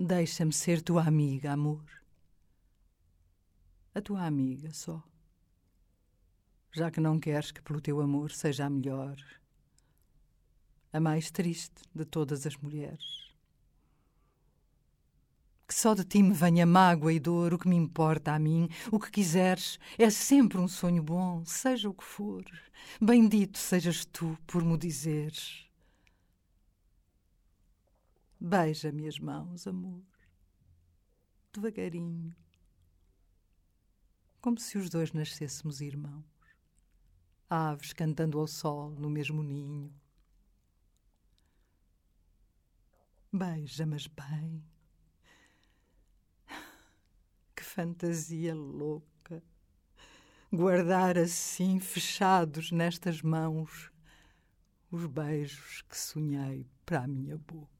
Deixa-me ser tua amiga, amor. A tua amiga só. Já que não queres que pelo teu amor seja a melhor, a mais triste de todas as mulheres. Que só de ti me venha mágoa e dor, o que me importa a mim, o que quiseres, é sempre um sonho bom, seja o que for. Bendito sejas tu por me dizeres. Beija-me as mãos, amor, devagarinho, como se os dois nascêssemos irmãos, aves cantando ao sol no mesmo ninho. Beija-mas bem. Que fantasia louca! Guardar assim, fechados nestas mãos, os beijos que sonhei para a minha boca.